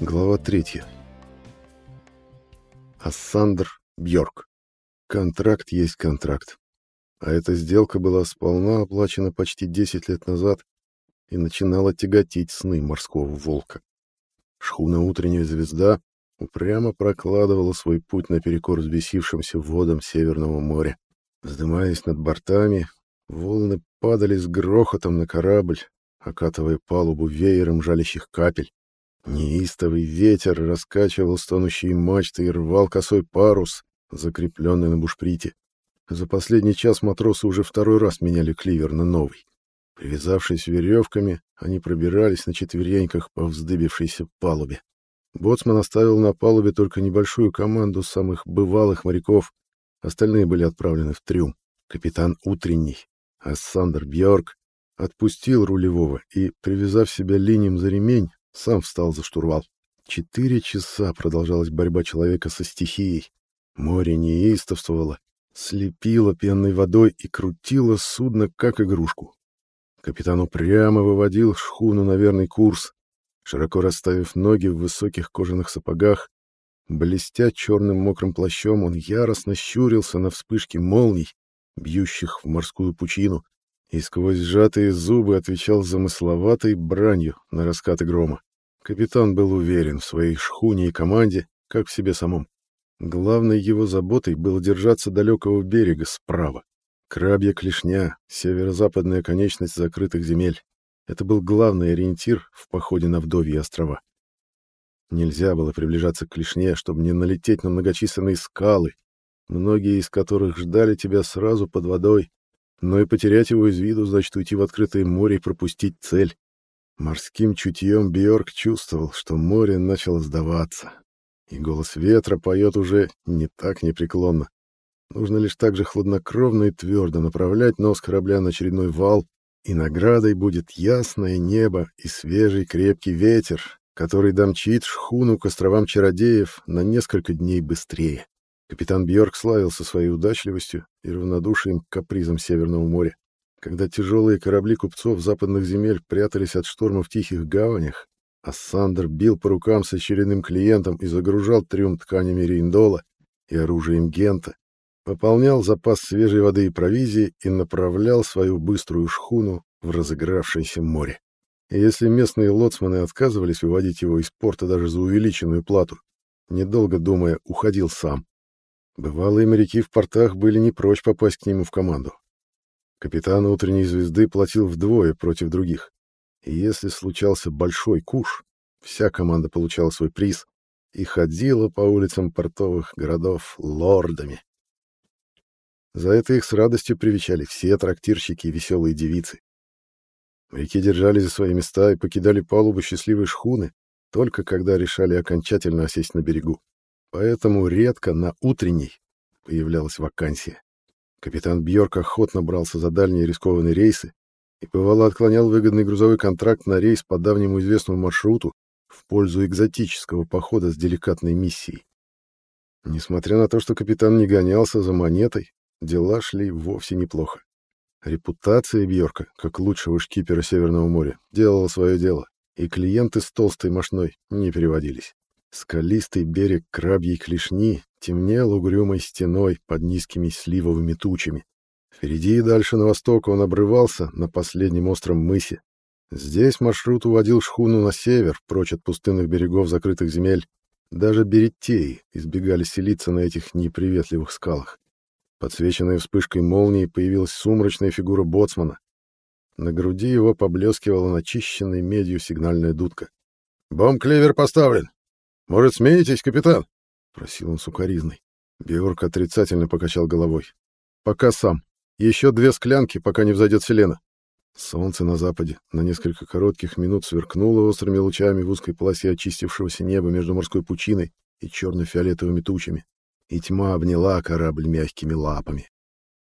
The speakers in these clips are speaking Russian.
Глава 3. Ассандр Бьорк. Контракт есть контракт. А эта сделка была сполна оплачена почти 10 лет назад и начинала тяготить сны морского волка. Шхуна «Утренняя звезда» упрямо прокладывала свой путь наперекор взбесившимся водам Северного моря. Вздымаясь над бортами, волны падали с грохотом на корабль, окатывая палубу веером жалящих капель. Неистовый ветер раскачивал стонущие мачты и рвал косой парус, закрепленный на бушприте. За последний час матросы уже второй раз меняли кливер на новый. Привязавшись веревками, они пробирались на четвереньках по вздыбившейся палубе. Боцман оставил на палубе только небольшую команду самых бывалых моряков, остальные были отправлены в трюм. Капитан Утренний, Ассандр Бьорк, отпустил рулевого и, привязав себя линием за ремень, сам встал за штурвал. Четыре часа продолжалась борьба человека со стихией. Море неистовствовало, слепило пенной водой и крутило судно, как игрушку. Капитан упрямо выводил шхуну на верный курс, широко расставив ноги в высоких кожаных сапогах. Блестя черным мокрым плащом, он яростно щурился на вспышки молний, бьющих в морскую пучину, и сквозь сжатые зубы отвечал замысловатой бранью на раскаты грома. Капитан был уверен в своей шхуне и команде, как в себе самом. Главной его заботой было держаться далекого берега справа. Крабья клешня, северо-западная конечность закрытых земель. Это был главный ориентир в походе на Вдовьи острова. Нельзя было приближаться к клешне, чтобы не налететь на многочисленные скалы, многие из которых ждали тебя сразу под водой, но и потерять его из виду значит уйти в открытое море и пропустить цель. Морским чутьем Бьорк чувствовал, что море начало сдаваться, и голос ветра поет уже не так непреклонно. Нужно лишь так же хладнокровно и твердо направлять нос корабля на очередной вал, и наградой будет ясное небо и свежий крепкий ветер, который домчит шхуну к островам чародеев на несколько дней быстрее. Капитан Бьорк славился своей удачливостью и равнодушием к капризам Северного моря. Когда тяжелые корабли купцов западных земель прятались от шторма в тихих гаванях, а Сандер бил по рукам с очередным клиентом и загружал трюм тканями Рейндола и оружием Гента, пополнял запас свежей воды и провизии и направлял свою быструю шхуну в разыгравшееся море. И если местные лоцманы отказывались выводить его из порта даже за увеличенную плату, недолго думая, уходил сам. Бывалые моряки в портах были не прочь попасть к нему в команду. Капитан утренней звезды платил вдвое против других. И если случался большой куш, вся команда получала свой приз и ходила по улицам портовых городов лордами. За это их с радостью привечали все трактирщики и веселые девицы. Моряки держались за свои места и покидали палубу счастливой шхуны, только когда решали окончательно осесть на берегу. Поэтому редко на утренней появлялась вакансия. Капитан Бьорк охотно брался за дальние рискованные рейсы и бывало отклонял выгодный грузовой контракт на рейс по давнему известному маршруту в пользу экзотического похода с деликатной миссией. Несмотря на то, что капитан не гонялся за монетой, дела шли вовсе неплохо. Репутация Бьорка, как лучшего шкипера Северного моря, делала свое дело, и клиенты с толстой мошной не переводились. Скалистый берег крабьей клешни темнел угрюмой стеной под низкими сливовыми тучами. Впереди и дальше на восток он обрывался на последнем остром мысе. Здесь маршрут уводил шхуну на север, прочь от пустынных берегов закрытых земель. Даже береттеи избегали селиться на этих неприветливых скалах. Подсвеченная вспышкой молнии появилась сумрачная фигура боцмана. На груди его поблескивала начищенной медью сигнальная дудка. «Бомб-клевер поставлен!» «Может, смеетесь, капитан?» — просил он сукоризной. Биорк отрицательно покачал головой. «Пока сам. Еще две склянки, пока не взойдет селена». Солнце на западе на несколько коротких минут сверкнуло острыми лучами в узкой полосе очистившегося неба между морской пучиной и черно-фиолетовыми тучами, и тьма обняла корабль мягкими лапами.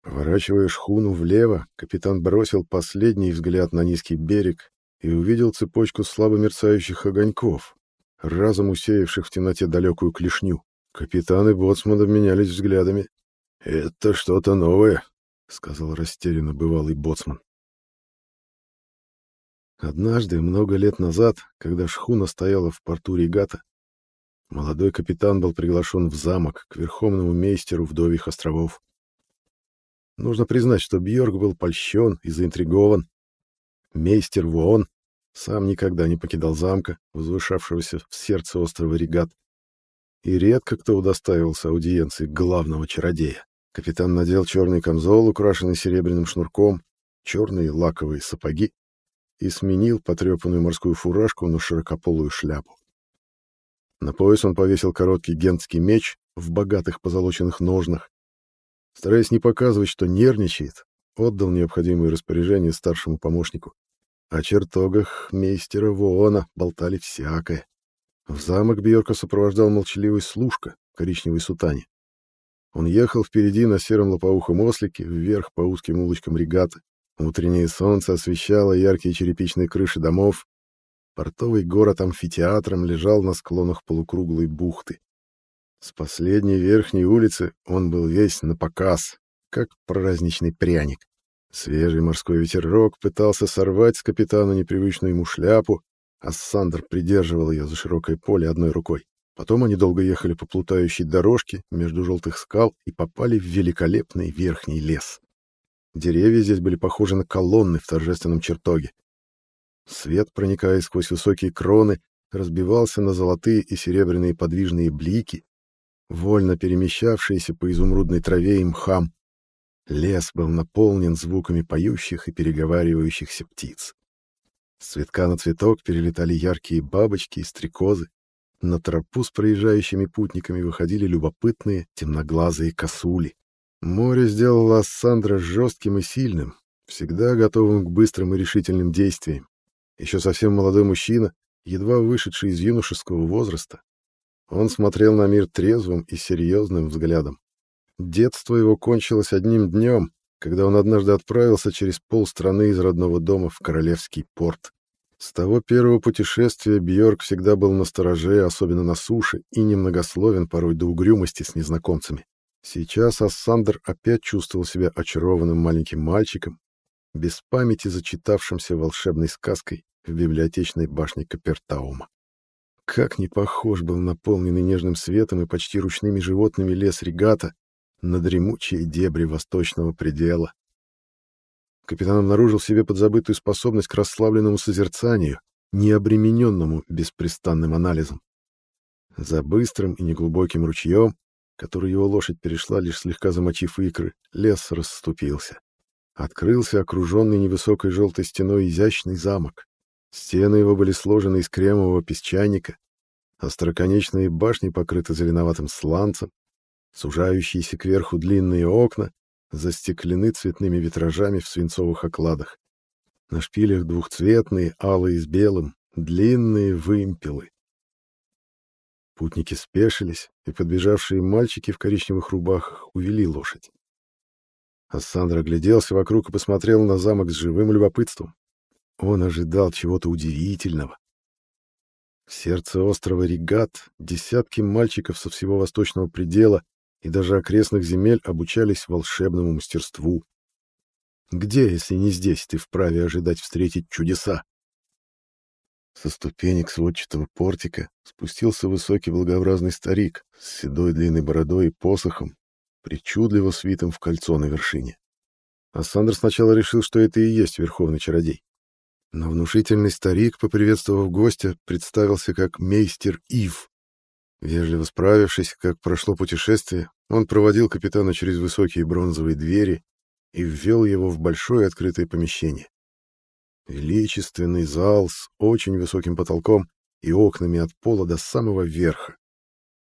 Поворачивая шхуну влево, капитан бросил последний взгляд на низкий берег и увидел цепочку слабо мерцающих огоньков, разом усеявших в темноте далекую клешню. Капитан и боцман обменялись взглядами. «Это что-то новое», — сказал растерянно бывалый боцман. Однажды, много лет назад, когда шхуна стояла в порту Регата, Молодой капитан был приглашен в замок к верховному мейстеру вдовьих островов. Нужно признать, что Бьорк был польщен и заинтригован. Мейстер Вуон сам никогда не покидал замка, возвышавшегося в сердце острова Регат, и редко кто удостаивался аудиенции главного чародея. Капитан надел черный камзол, украшенный серебряным шнурком, черные лаковые сапоги и сменил потрепанную морскую фуражку на широкополую шляпу. На пояс он повесил короткий гентский меч в богатых позолоченных ножнах. Стараясь не показывать, что нервничает, отдал необходимые распоряжения старшему помощнику. О чертогах мейстера Воона болтали всякое. В замок Бьорка сопровождал молчаливый служка коричневой сутане. Он ехал впереди на сером лопоухом ослике, вверх по узким улочкам регаты. Утреннее солнце освещало яркие черепичные крыши домов. Портовый город амфитеатром лежал на склонах полукруглой бухты. С последней верхней улицы он был весь на показ, как праздничный пряник. Свежий морской ветерок пытался сорвать с капитана непривычную ему шляпу, а Сандер придерживал ее за широкое поле одной рукой. Потом они долго ехали по плутающей дорожке между желтых скал и попали в великолепный верхний лес. Деревья здесь были похожи на колонны в торжественном чертоге. Свет, проникая сквозь высокие кроны, разбивался на золотые и серебряные подвижные блики, вольно перемещавшиеся по изумрудной траве и мхам. Лес был наполнен звуками поющих и переговаривающихся птиц. С цветка на цветок перелетали яркие бабочки и стрекозы. На тропу с проезжающими путниками выходили любопытные темноглазые косули. Море сделало Ассандра жестким и сильным, всегда готовым к быстрым и решительным действиям. Еще совсем молодой мужчина, едва вышедший из юношеского возраста, он смотрел на мир трезвым и серьезным взглядом. Детство его кончилось одним днем, когда он однажды отправился через полстраны из родного дома в Королевский порт. С того первого путешествия Бьорк всегда был настороже, особенно на суше, и немногословен порой до угрюмости с незнакомцами. Сейчас Ассандр опять чувствовал себя очарованным маленьким мальчиком, без памяти зачитавшимся волшебной сказкой в библиотечной башне Капертаума. Как не похож был наполненный нежным светом и почти ручными животными лес регата на дремучие дебри восточного предела. Капитан обнаружил в себе подзабытую способность к расслабленному созерцанию, не обремененному беспрестанным анализом. За быстрым и неглубоким ручьем который его лошадь перешла, лишь слегка замочив икры, лес расступился. Открылся окруженный невысокой желтой стеной изящный замок. Стены его были сложены из кремового песчаника, остроконечные башни покрыты зеленоватым сланцем, сужающиеся кверху длинные окна застеклены цветными витражами в свинцовых окладах. На шпилях двухцветные, алые с белым, длинные вымпелы. Путники спешились, и подбежавшие мальчики в коричневых рубахах увели лошадь. Ассандр огляделся вокруг и посмотрел на замок с живым любопытством. Он ожидал чего-то удивительного. В сердце острова Регат десятки мальчиков со всего восточного предела и даже окрестных земель обучались волшебному мастерству. Где, если не здесь, ты вправе ожидать встретить чудеса? Со ступенек сводчатого портика спустился высокий благообразный старик с седой длинной бородой и посохом, причудливо свитым в кольцо на вершине. Ассандр сначала решил, что это и есть верховный чародей. Но внушительный старик, поприветствовав гостя, представился как мейстер Ив. Вежливо справившись, как прошло путешествие, он проводил капитана через высокие бронзовые двери и ввел его в большое открытое помещение. Величественный зал с очень высоким потолком и окнами от пола до самого верха.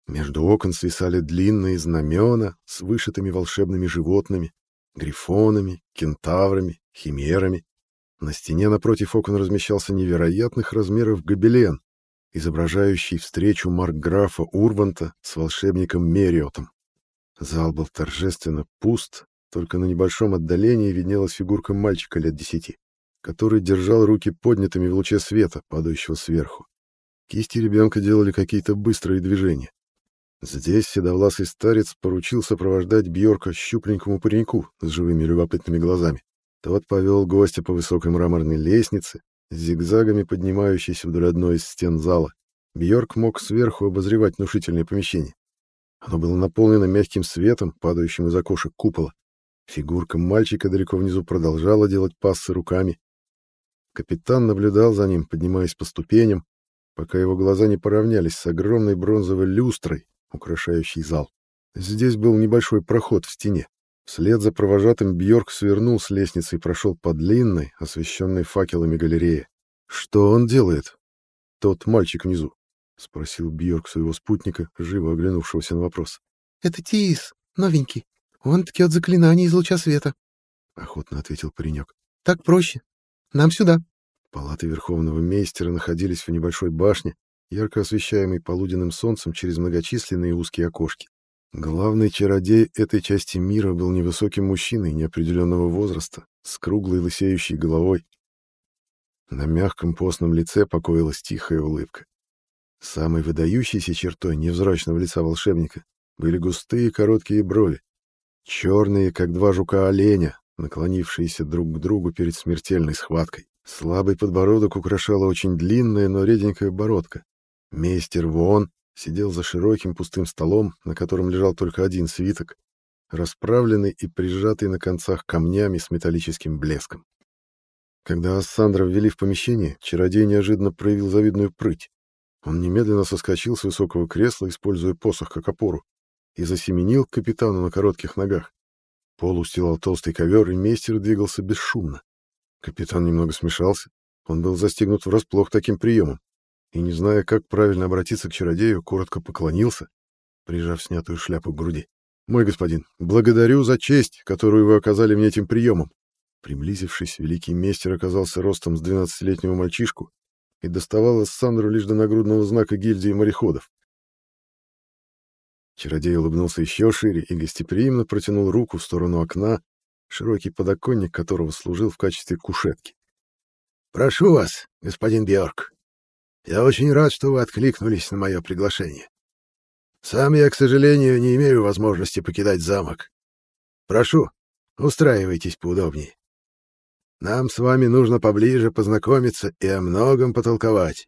Между окон свисали длинные знамена с вышитыми волшебными животными, грифонами, кентаврами, химерами. На стене напротив окон размещался невероятных размеров гобелен, изображающий встречу маркграфа Урванта с волшебником Мериотом. Зал был торжественно пуст, только на небольшом отдалении виднелась фигурка мальчика лет десяти который держал руки поднятыми в луче света, падающего сверху. Кисти ребенка делали какие-то быстрые движения. Здесь седовласый старец поручил сопровождать Бьорка щупленькому пареньку с живыми любопытными глазами. Тот повел гостя по высокой мраморной лестнице, зигзагами поднимающейся вдоль одной из стен зала. Бьорк мог сверху обозревать внушительное помещение. Оно было наполнено мягким светом, падающим из окошек купола. Фигурка мальчика далеко внизу продолжала делать пассы руками. Капитан наблюдал за ним, поднимаясь по ступеням, пока его глаза не поравнялись с огромной бронзовой люстрой, украшающей зал. Здесь был небольшой проход в стене. Вслед за провожатым Бьорк свернул с лестницы и прошел по длинной, освещенной факелами галерее. «Что он делает?» «Тот мальчик внизу», — спросил Бьорк своего спутника, живо оглянувшегося на вопрос. «Это Тиис, новенький. Он таки от заклинаний из луча света», — охотно ответил паренек. «Так проще. Нам сюда». Палаты Верховного Мейстера находились в небольшой башне, ярко освещаемой полуденным солнцем через многочисленные узкие окошки. Главный чародей этой части мира был невысоким мужчиной неопределенного возраста, с круглой лысеющей головой. На мягком постном лице покоилась тихая улыбка. Самой выдающейся чертой невзрачного лица волшебника были густые короткие брови, черные, как два жука-оленя, наклонившиеся друг к другу перед смертельной схваткой. Слабый подбородок украшала очень длинная, но реденькая бородка. Мейстер Вон сидел за широким пустым столом, на котором лежал только один свиток, расправленный и прижатый на концах камнями с металлическим блеском. Когда Ассандра ввели в помещение, чародей неожиданно проявил завидную прыть. Он немедленно соскочил с высокого кресла, используя посох как опору, и засеменил к капитану на коротких ногах. Пол устилал толстый ковер, и мейстер двигался бесшумно. Капитан немного смешался. Он был застигнут врасплох таким приемом и, не зная, как правильно обратиться к чародею, коротко поклонился, прижав снятую шляпу к груди. «Мой господин, благодарю за честь, которую вы оказали мне этим приемом». Приблизившись, великий мастер оказался ростом с двенадцатилетнего мальчишку и доставал Сандру лишь до нагрудного знака гильдии мореходов. Чародей улыбнулся еще шире и гостеприимно протянул руку в сторону окна, широкий подоконник которого служил в качестве кушетки. «Прошу вас, господин Бьорк», я очень рад, что вы откликнулись на мое приглашение. Сам я, к сожалению, не имею возможности покидать замок. Прошу, устраивайтесь поудобнее. Нам с вами нужно поближе познакомиться и о многом потолковать.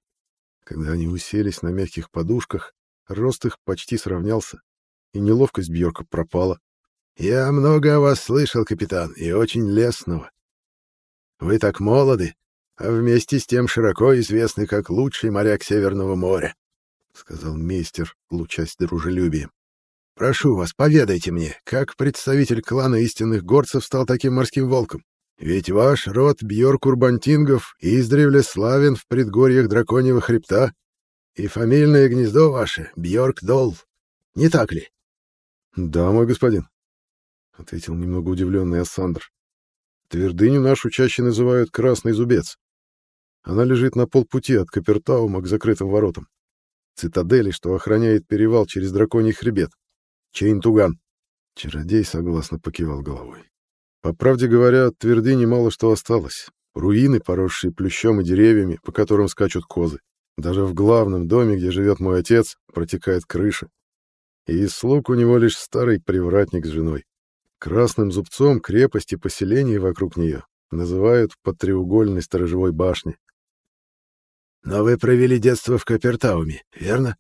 Когда они уселись на мягких подушках, рост их почти сравнялся, и неловкость Бьорка пропала. Я много о вас слышал, капитан, и очень лестного. Вы так молоды, а вместе с тем широко известный как лучший моряк Северного моря, — сказал мейстер, лучась дружелюбием. — Прошу вас, поведайте мне, как представитель клана истинных горцев стал таким морским волком? Ведь ваш род Бьор-Курбантингов издревле славен в предгорьях Драконьего хребта, и фамильное гнездо ваше — Бьорк-Дол. Не так ли? — Да, мой господин, — ответил немного удивленный Ассандр. — Твердыню нашу чаще называют Красный Зубец. Она лежит на полпути от Капертаума к закрытым воротам. Цитадели, что охраняет перевал через драконий хребет. Чейн-Туган. Чародей согласно покивал головой. По правде говоря, от твердыни мало что осталось. Руины, поросшие плющом и деревьями, по которым скачут козы. Даже в главном доме, где живет мой отец, протекает крыша. И из слуг у него лишь старый привратник с женой. Красным зубцом крепости поселений вокруг нее называют под треугольной сторожевой башней. Но вы провели детство в Капертауме, верно?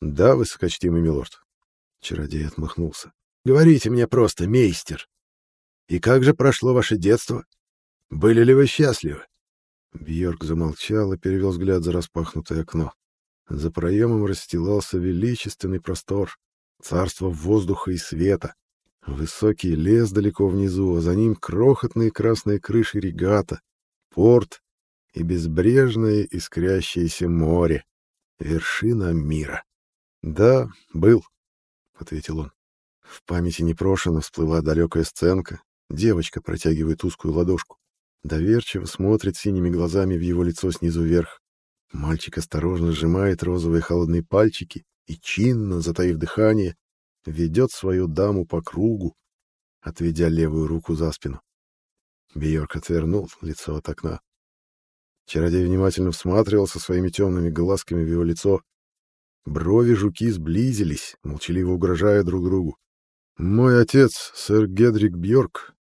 Да, высокочтимый милорд. Чародей отмахнулся. Говорите мне просто, мейстер. И как же прошло ваше детство? Были ли вы счастливы? Бьорк замолчал и перевел взгляд за распахнутое окно. За проемом расстилался величественный простор, царство воздуха и света. Высокий лес далеко внизу, а за ним крохотные красные крыши регата, порт и безбрежное искрящееся море, вершина мира. «Да, был», — ответил он. В памяти непрошено всплыла далекая сценка. Девочка протягивает узкую ладошку. Доверчиво смотрит синими глазами в его лицо снизу вверх. Мальчик осторожно сжимает розовые холодные пальчики и чинно, затаив дыхание, ведет свою даму по кругу, отведя левую руку за спину. Бьорк отвернул лицо от окна. Чародей внимательно всматривался своими темными глазками в его лицо. Брови жуки сблизились, молчаливо угрожая друг другу. «Мой отец, сэр Гедрик Бьорк,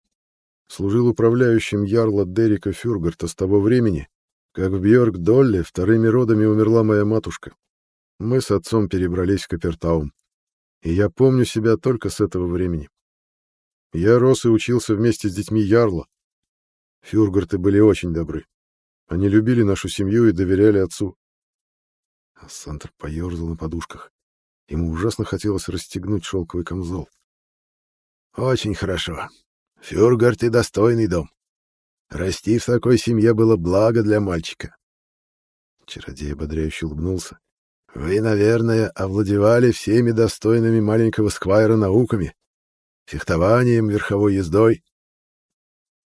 служил управляющим ярла Дерека Фюргарта с того времени, как в Бьорк-Долле вторыми родами умерла моя матушка. мы с отцом перебрались в Капертаум. И я помню себя только с этого времени. Я рос и учился вместе с детьми Ярла. Фюргарты были очень добры. Они любили нашу семью и доверяли отцу. Ассантр поерзал на подушках. Ему ужасно хотелось расстегнуть шелковый камзол. «Очень хорошо. Фюргарт и достойный дом. Расти в такой семье было благо для мальчика». Чародей ободряюще улыбнулся. «Вы, наверное, овладевали всеми достойными маленького сквайра науками, фехтованием, верховой ездой».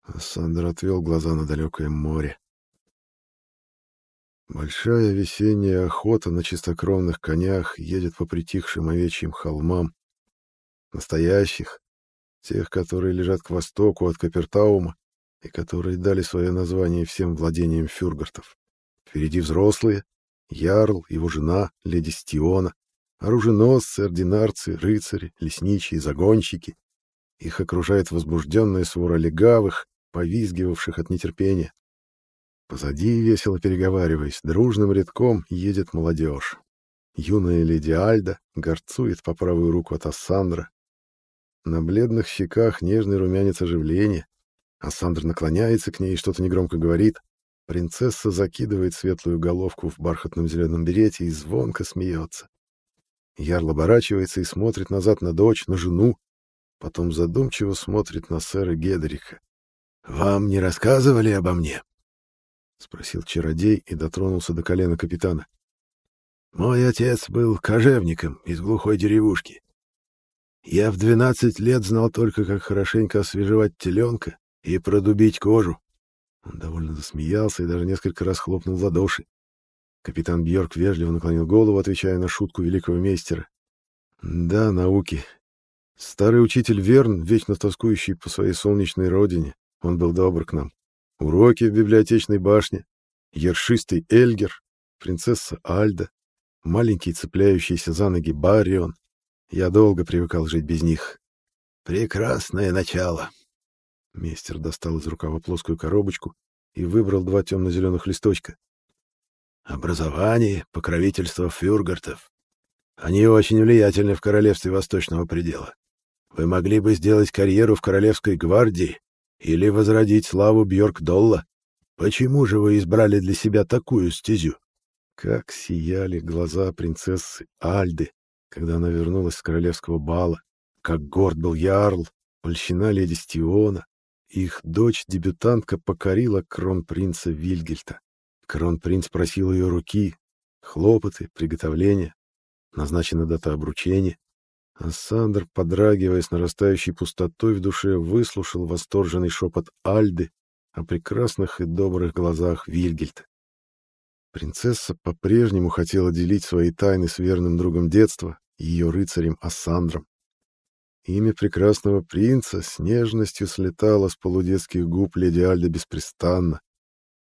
Ассандр отвел глаза на далекое море. Большая весенняя охота на чистокровных конях едет по притихшим овечьим холмам. Настоящих, тех, которые лежат к востоку от Капертаума и которые дали свое название всем владениям фюргартов. Впереди взрослые, Ярл, его жена, леди Стиона, оруженосцы, ординарцы, рыцари, лесничие, загонщики. Их окружает возбужденная свора легавых, повизгивавших от нетерпения. Позади, весело переговариваясь, дружным рядком едет молодежь. Юная леди Альда горцует по правую руку от Ассандра. На бледных щеках нежный румянец оживления. Ассандр наклоняется к ней и что-то негромко говорит. Принцесса закидывает светлую головку в бархатном зеленом берете и звонко смеется. Ярл оборачивается и смотрит назад на дочь, на жену, потом задумчиво смотрит на сэра Гедерика. «Вам не рассказывали обо мне?» — спросил чародей и дотронулся до колена капитана. «Мой отец был кожевником из глухой деревушки. Я в двенадцать лет знал только, как хорошенько освежевать теленка и продубить кожу». Он довольно засмеялся и даже несколько раз хлопнул в ладоши. Капитан Бьорк вежливо наклонил голову, отвечая на шутку великого мейстера. «Да, науки. Старый учитель Верн, вечно тоскующий по своей солнечной родине, он был добр к нам. Уроки в библиотечной башне, ершистый Эльгер, принцесса Альда, маленький цепляющийся за ноги Барион. Я долго привыкал жить без них. Прекрасное начало. Мистер достал из рукава плоскую коробочку и выбрал два темно-зеленых листочка. Образование, покровительство фюргартов. Они очень влиятельны в королевстве Восточного предела. Вы могли бы сделать карьеру в королевской гвардии или возродить славу Бьорк-Долла? Почему же вы избрали для себя такую стезю? Как сияли глаза принцессы Альды, когда она вернулась с королевского бала, как горд был Ярл, польщена леди Стиона. Их дочь-дебютантка покорила кронпринца Вильгельта. Кронпринц просил ее руки, хлопоты, приготовления. Назначена дата обручения. А Сандер, подрагивая с нарастающей пустотой в душе, выслушал восторженный шепот Альды о прекрасных и добрых глазах Вильгельта. Принцесса по-прежнему хотела делить свои тайны с верным другом детства, ее рыцарем Ассандром. Имя прекрасного принца с нежностью слетало с полудетских губ леди Альды беспрестанно.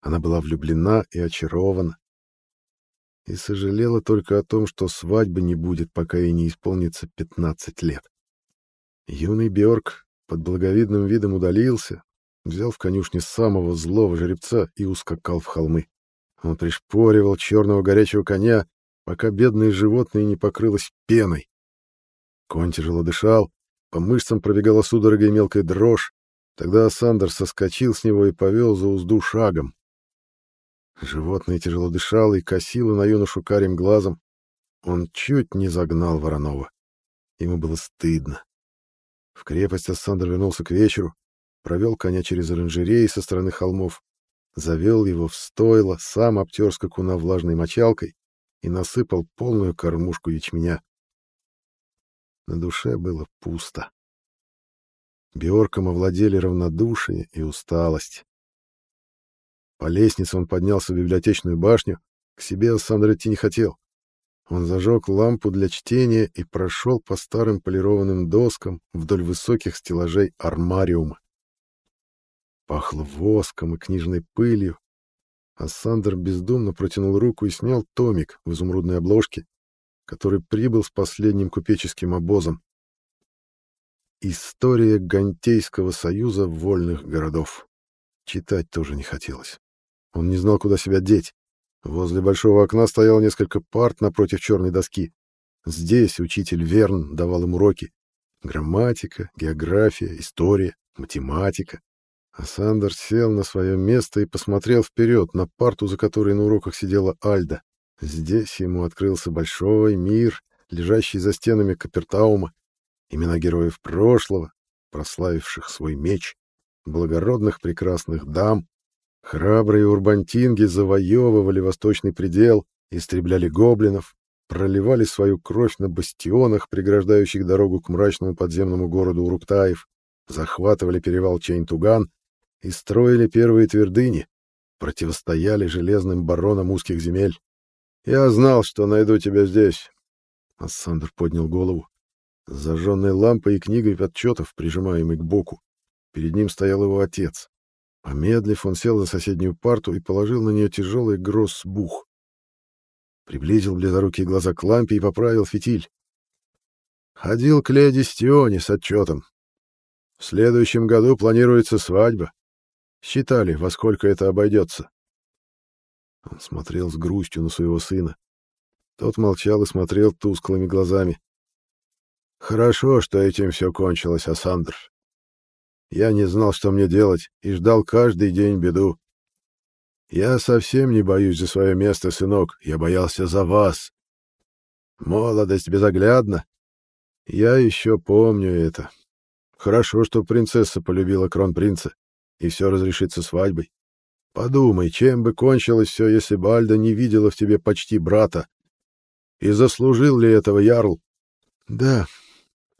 Она была влюблена и очарована и сожалела только о том, что свадьбы не будет, пока ей не исполнится 15 лет. Юный Бёрк под благовидным видом удалился, взял в конюшне самого злого жеребца и ускакал в холмы. Он пришпоривал черного горячего коня, пока бедное животное не покрылось пеной. Конь тяжело дышал, по мышцам пробегала судорога и мелкая дрожь. Тогда Сандер соскочил с него и повел за узду шагом. Животное тяжело дышало и косило на юношу карим глазом. Он чуть не загнал Воронова. Ему было стыдно. В крепость Ассандр вернулся к вечеру, провел коня через оранжереи со стороны холмов, завел его в стойло, сам обтер скакуна влажной мочалкой и насыпал полную кормушку ячменя. На душе было пусто. Биорком овладели равнодушие и усталость. По лестнице он поднялся в библиотечную башню. К себе Сандр идти не хотел. Он зажег лампу для чтения и прошел по старым полированным доскам вдоль высоких стеллажей армариума. Пахло воском и книжной пылью, а Сандер бездумно протянул руку и снял томик в изумрудной обложке, который прибыл с последним купеческим обозом. История Гантейского союза вольных городов. Читать тоже не хотелось. Он не знал, куда себя деть. Возле большого окна стояло несколько парт напротив черной доски. Здесь учитель Верн давал им уроки. Грамматика, география, история, математика. А Сандер сел на свое место и посмотрел вперед на парту, за которой на уроках сидела Альда. Здесь ему открылся большой мир, лежащий за стенами Капертаума, имена героев прошлого, прославивших свой меч, благородных прекрасных дам, храбрые урбантинги завоевывали восточный предел, истребляли гоблинов, проливали свою кровь на бастионах, преграждающих дорогу к мрачному подземному городу Уруктаев, захватывали перевал Чейн-Туган и строили первые твердыни, противостояли железным баронам узких земель. «Я знал, что найду тебя здесь», — Ассандр поднял голову. Зажженной лампой и книгой отчетов, прижимаемой к боку, перед ним стоял его отец. Помедлив, он сел за соседнюю парту и положил на нее тяжелый гроссбух. Приблизил близорукие глаза к лампе и поправил фитиль. Ходил к леди Стионе с отчетом. В следующем году планируется свадьба. Считали, во сколько это обойдется. Он смотрел с грустью на своего сына. Тот молчал и смотрел тусклыми глазами. Хорошо, что этим все кончилось, Асандр. Я не знал, что мне делать, и ждал каждый день беду. Я совсем не боюсь за свое место, сынок, я боялся за вас. Молодость безоглядна. Я еще помню это. Хорошо, что принцесса полюбила кронпринца, и все разрешится свадьбой. Подумай, чем бы кончилось все, если бы Альда не видела в тебе почти брата. И заслужил ли этого Ярл? Да,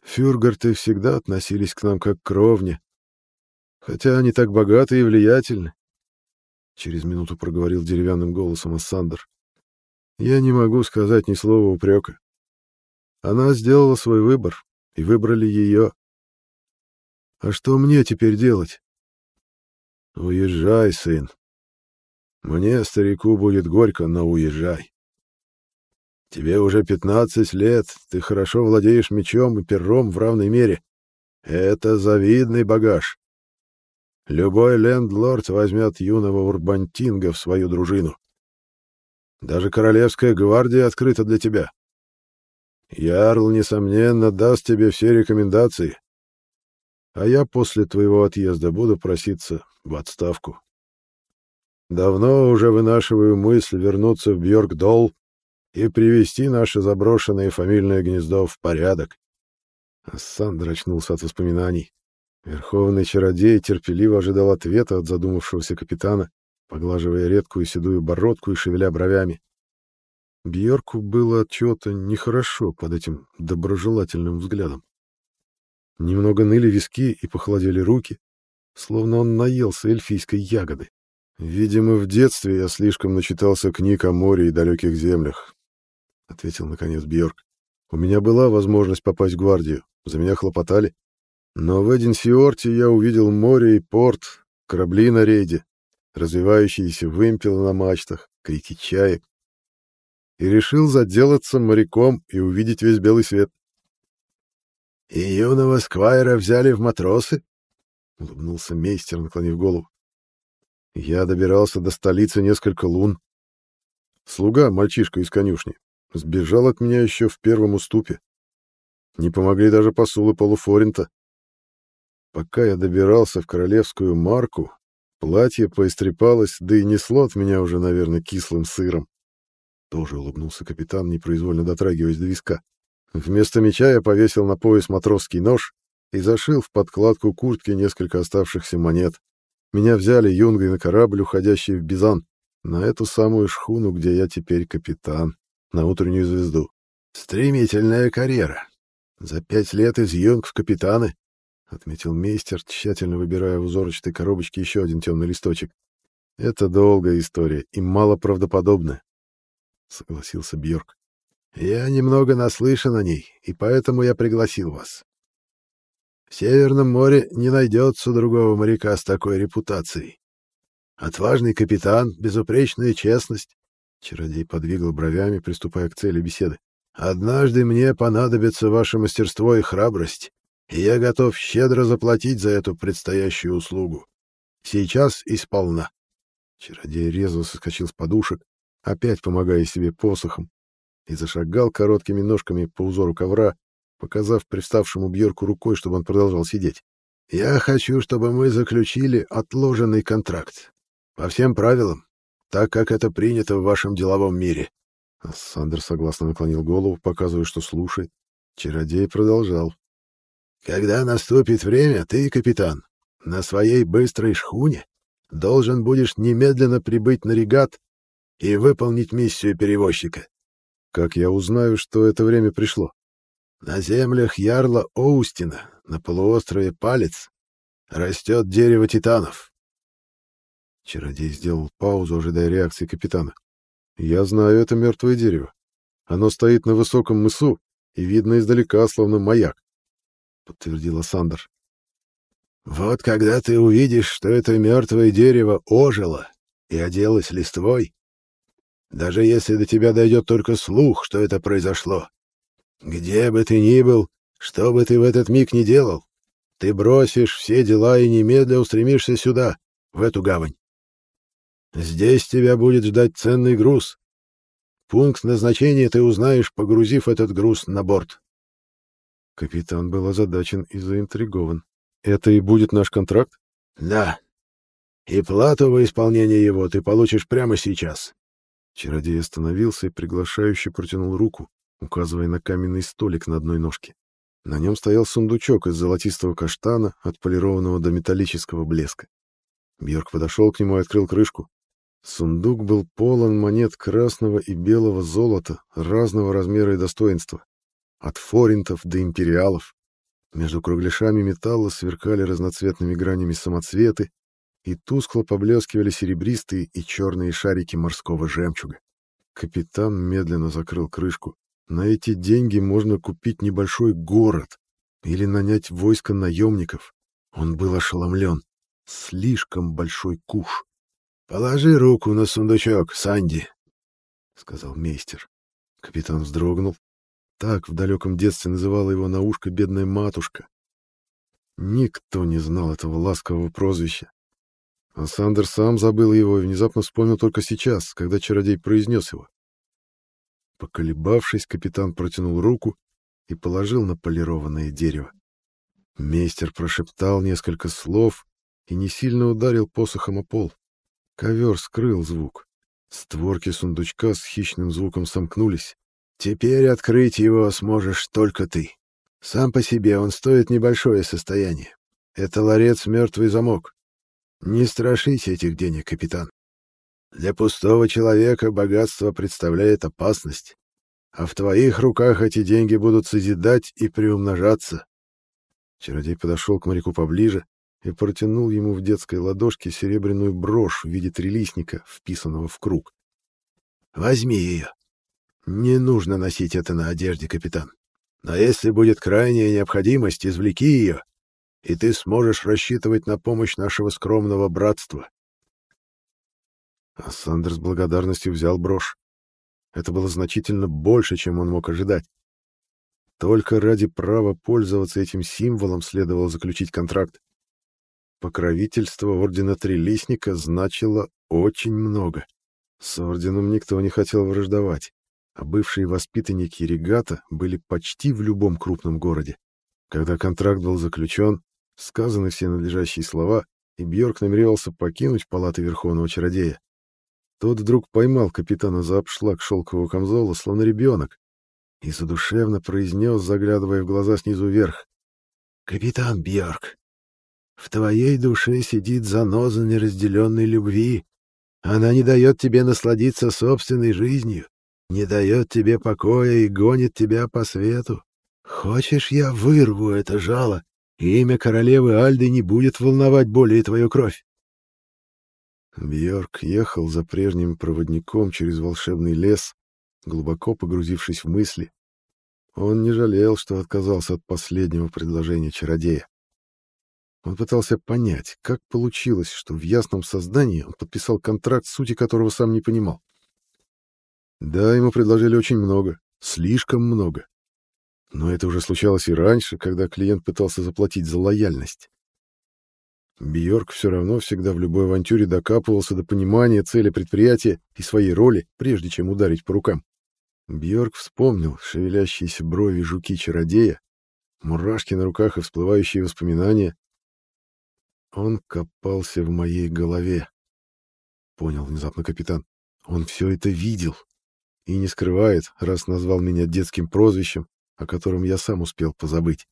фюргарты всегда относились к нам как к кровне, хотя они так богаты и влиятельны. Через минуту проговорил деревянным голосом Ассандр. Я не могу сказать ни слова упрека. Она сделала свой выбор, и выбрали ее. А что мне теперь делать? Уезжай, сын. Мне, старику, будет горько, но уезжай. Тебе уже пятнадцать лет, ты хорошо владеешь мечом и пером в равной мере. Это завидный багаж. Любой лендлорд возьмет юного урбантинга в свою дружину. Даже королевская гвардия открыта для тебя. Ярл, несомненно, даст тебе все рекомендации. А я после твоего отъезда буду проситься в отставку. Давно уже вынашиваю мысль вернуться в Бьоркдол и привести наше заброшенное фамильное гнездо в порядок. Ассандр очнулся от воспоминаний. Верховный чародей терпеливо ожидал ответа от задумавшегося капитана, поглаживая редкую седую бородку и шевеля бровями. Бьорку было от чего-то нехорошо под этим доброжелательным взглядом. Немного ныли виски и похолодели руки, словно он наелся эльфийской ягоды. Видимо, в детстве я слишком начитался книг о море и далеких землях, — ответил наконец Бьорк. У меня была возможность попасть в гвардию, за меня хлопотали. Но в Эдинсиорте я увидел море и порт, корабли на рейде, развивающиеся вымпелы на мачтах, крики чаек. И решил заделаться моряком и увидеть весь белый свет. — И юного сквайра взяли в матросы? — улыбнулся мейстер, наклонив голову. Я добирался до столицы несколько лун. Слуга, мальчишка из конюшни, сбежал от меня еще в первом уступе. Не помогли даже посулы полуфоринта. Пока я добирался в королевскую марку, платье поистрепалось, да и несло от меня уже, наверное, кислым сыром. Тоже улыбнулся капитан, непроизвольно дотрагиваясь до виска. Вместо меча я повесил на пояс матросский нож и зашил в подкладку куртки несколько оставшихся монет. Меня взяли юнгой на корабль, уходящий в Бизан, на эту самую шхуну, где я теперь капитан, на утреннюю звезду. Стремительная карьера. За пять лет из юнг в капитаны. — отметил мейстер, тщательно выбирая в узорочатой коробочке еще один темный листочек. — Это долгая история и малоправдоподобная, — согласился Бьорк. — Я немного наслышан о ней, и поэтому я пригласил вас. В Северном море не найдется другого моряка с такой репутацией. Отважный капитан, безупречная честность. Чародей подвигал бровями, приступая к цели беседы. Однажды мне понадобится ваше мастерство и храбрость и я готов щедро заплатить за эту предстоящую услугу. Сейчас и сполна. Чародей резво соскочил с подушек, опять помогая себе посохом, и зашагал короткими ножками по узору ковра, показав приставшему Бьорку рукой, чтобы он продолжал сидеть. «Я хочу, чтобы мы заключили отложенный контракт. По всем правилам, так как это принято в вашем деловом мире». Сандер согласно наклонил голову, показывая, что слушает. Чародей продолжал. «Когда наступит время, ты, капитан, на своей быстрой шхуне должен будешь немедленно прибыть на регат и выполнить миссию перевозчика. Как я узнаю, что это время пришло? На землях Ярла Оустина, на полуострове Палец, растет дерево титанов. Чародей сделал паузу, ожидая реакции капитана. Я знаю это мертвое дерево. Оно стоит на высоком мысу и видно издалека, словно маяк, — подтвердила Сандер. Вот когда ты увидишь, что это мертвое дерево ожило и оделось листвой, даже если до тебя дойдет только слух, что это произошло, где бы ты ни был, что бы ты в этот миг ни делал, ты бросишь все дела и немедля устремишься сюда, в эту гавань. Здесь тебя будет ждать ценный груз. Пункт назначения ты узнаешь, погрузив этот груз на борт. Капитан был озадачен и заинтригован. Это и будет наш контракт? Да. И плату во исполнение его ты получишь прямо сейчас. Чародей остановился и приглашающе протянул руку, указывая на каменный столик на одной ножке. На нем стоял сундучок из золотистого каштана, отполированного до металлического блеска. Бьорк подошел к нему и открыл крышку. Сундук был полон монет красного и белого золота разного размера и достоинства, от форинтов до империалов. Между кругляшами металла сверкали разноцветными гранями самоцветы, и тускло поблескивали серебристые и черные шарики морского жемчуга. Капитан медленно закрыл крышку. На эти деньги можно купить небольшой город или нанять войско наемников. Он был ошеломлен. Слишком большой куш. — Положи руку на сундучок, Санди, — сказал мейстер. Капитан вздрогнул. Так в далеком детстве называла его на ушко бедная матушка. Никто не знал этого ласкового прозвища. А Сандер сам забыл его и внезапно вспомнил только сейчас, когда чародей произнес его. Поколебавшись, капитан протянул руку и положил на полированное дерево. Мейстер прошептал несколько слов и не сильно ударил посохом о пол. Ковер скрыл звук. Створки сундучка с хищным звуком сомкнулись. «Теперь открыть его сможешь только ты. Сам по себе он стоит небольшое состояние. Это ларец мертвый замок. Не страшись этих денег, капитан. Для пустого человека богатство представляет опасность, а в твоих руках эти деньги будут созидать и приумножаться. Чародей подошел к моряку поближе и протянул ему в детской ладошке серебряную брошь в виде трилистника, вписанного в круг. «Возьми ее. Не нужно носить это на одежде, капитан. Но если будет крайняя необходимость, извлеки ее и ты сможешь рассчитывать на помощь нашего скромного братства. А Сандер с благодарностью взял брошь. Это было значительно больше, чем он мог ожидать. Только ради права пользоваться этим символом следовало заключить контракт. Покровительство Ордена Трилистника значило очень много. С Орденом никто не хотел враждовать, а бывшие воспитанники регата были почти в любом крупном городе. Когда контракт был заключен, Сказаны все надлежащие слова, и Бьорк намеревался покинуть палаты Верховного Чародея. Тот вдруг поймал капитана за обшлаг шелкового камзола, словно ребенок, и задушевно произнес, заглядывая в глаза снизу вверх. «Капитан Бьорк, в твоей душе сидит заноза неразделенной любви. Она не дает тебе насладиться собственной жизнью, не дает тебе покоя и гонит тебя по свету. Хочешь, я вырву это жало Имя королевы Альды не будет волновать более твою кровь. Бьорк ехал за прежним проводником через волшебный лес, глубоко погрузившись в мысли. Он не жалел, что отказался от последнего предложения чародея. Он пытался понять, как получилось, что в ясном создании он подписал контракт, сути которого сам не понимал. Да, ему предложили очень много, слишком много. Но это уже случалось и раньше, когда клиент пытался заплатить за лояльность. Бьорк все равно всегда в любой авантюре докапывался до понимания цели предприятия и своей роли, прежде чем ударить по рукам. Бьорк вспомнил шевелящиеся брови жуки-чародея, мурашки на руках и всплывающие воспоминания. Он копался в моей голове. Понял внезапно капитан. Он все это видел. И не скрывает, раз назвал меня детским прозвищем, о котором я сам успел позабыть.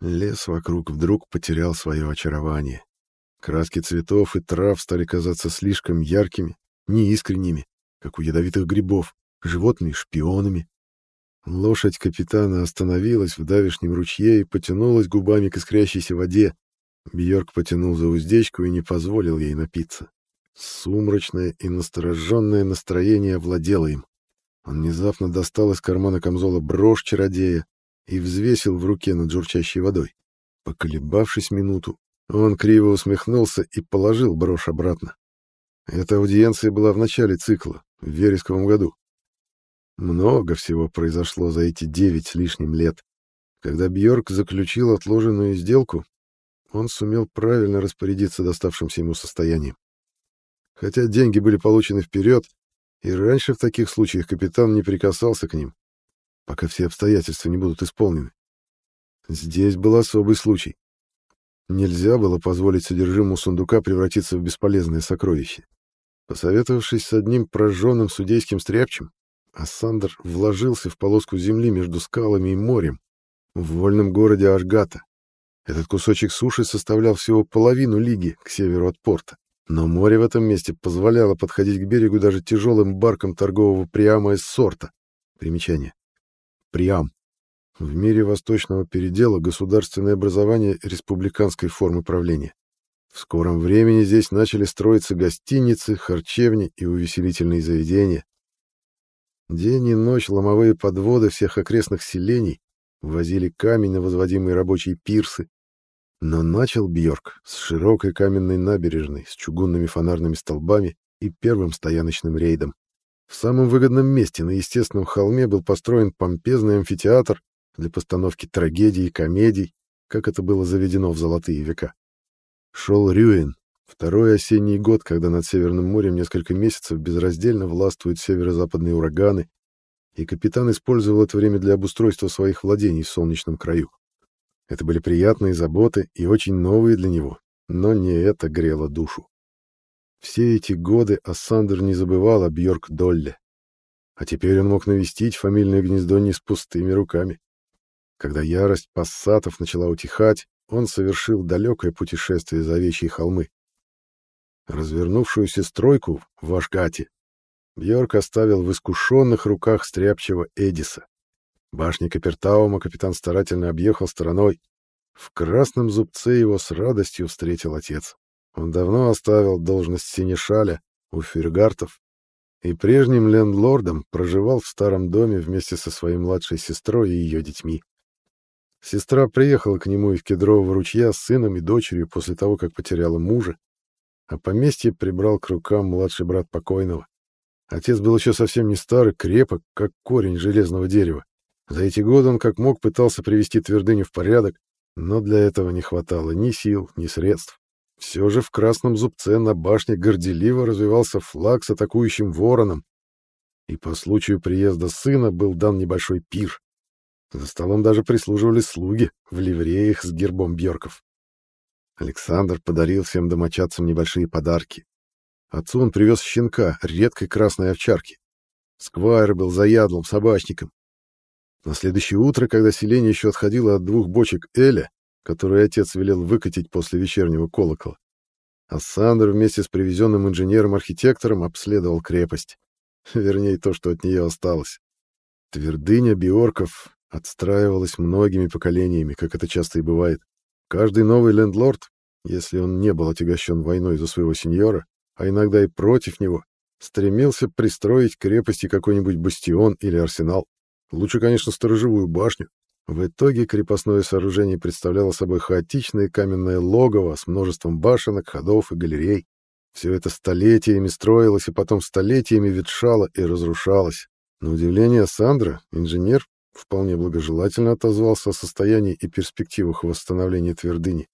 Лес вокруг вдруг потерял свое очарование. Краски цветов и трав стали казаться слишком яркими, неискренними, как у ядовитых грибов, животные — шпионами. Лошадь капитана остановилась в давешнем ручье и потянулась губами к искрящейся воде. Бьорк потянул за уздечку и не позволил ей напиться. Сумрачное и настороженное настроение владело им. Он внезапно достал из кармана камзола брошь чародея и взвесил в руке над журчащей водой. Поколебавшись минуту, он криво усмехнулся и положил брошь обратно. Эта аудиенция была в начале цикла, в Вересковом году. Много всего произошло за эти девять с лишним лет. Когда Бьорк заключил отложенную сделку, он сумел правильно распорядиться доставшимся ему состоянием. Хотя деньги были получены вперед, и раньше в таких случаях капитан не прикасался к ним, пока все обстоятельства не будут исполнены. Здесь был особый случай. Нельзя было позволить содержимому сундука превратиться в бесполезное сокровище. Посоветовавшись с одним прожженным судейским стряпчем, Ассандр вложился в полоску земли между скалами и морем в вольном городе Ашгата. Этот кусочек суши составлял всего половину лиги к северу от порта, но море в этом месте позволяло подходить к берегу даже тяжелым баркам торгового приама из сорта. Примечание. Приам в мире восточного передела государственное образование республиканской формы правления. В скором времени здесь начали строиться гостиницы, харчевни и увеселительные заведения. День и ночь ломовые подводы всех окрестных селений возили камень на возводимые рабочие пирсы. Но начал Бьорк с широкой каменной набережной с чугунными фонарными столбами и первым стояночным рейдом. В самом выгодном месте на естественном холме был построен помпезный амфитеатр для постановки трагедий и комедий, как это было заведено в золотые века. Шел Рюин, второй осенний год, когда над Северным морем несколько месяцев безраздельно властвуют северо-западные ураганы, и капитан использовал это время для обустройства своих владений в солнечном краю. Это были приятные заботы и очень новые для него, но не это грело душу. Все эти годы Ассандер не забывал о Бьорк-Долле. А теперь он мог навестить фамильное гнездо не с пустыми руками. Когда ярость пассатов начала утихать, он совершил далекое путешествие за овечьи холмы. Развернувшуюся стройку в Ашгате Бьорк оставил в искушенных руках стряпчего Эдиса. Башни Капертаума капитан старательно объехал стороной. В красном зубце его с радостью встретил отец. Он давно оставил должность синешаля у фюргартов и прежним лендлордом проживал в старом доме вместе со своей младшей сестрой и ее детьми. Сестра приехала к нему из Кедрового ручья с сыном и дочерью после того, как потеряла мужа, а поместье прибрал к рукам младший брат покойного. Отец был еще совсем не старый, крепок, как корень железного дерева. За эти годы он как мог пытался привести твердыню в порядок, но для этого не хватало ни сил, ни средств. Все же в красном зубце на башне горделиво развивался флаг с атакующим вороном, и по случаю приезда сына был дан небольшой пир. За столом даже прислуживали слуги в ливреях с гербом Бьорков. Александр подарил всем домочадцам небольшие подарки. Отцу он привез щенка, редкой красной овчарки. Сквайр был заядлым собачником. На следующее утро, когда селение еще отходило от двух бочек Эля, которые отец велел выкатить после вечернего колокола, Ассандр вместе с привезенным инженером-архитектором обследовал крепость. Вернее, то, что от нее осталось. Твердыня Биорков отстраивалась многими поколениями, как это часто и бывает. Каждый новый лендлорд, если он не был отягощен войной за своего сеньора, а иногда и против него, стремился пристроить к крепости какой-нибудь бастион или арсенал. Лучше, конечно, сторожевую башню. В итоге крепостное сооружение представляло собой хаотичное каменное логово с множеством башенок, ходов и галерей. Все это столетиями строилось и потом столетиями ветшало и разрушалось. На удивление Сандра, инженер, вполне благожелательно отозвался о состоянии и перспективах восстановления твердыни.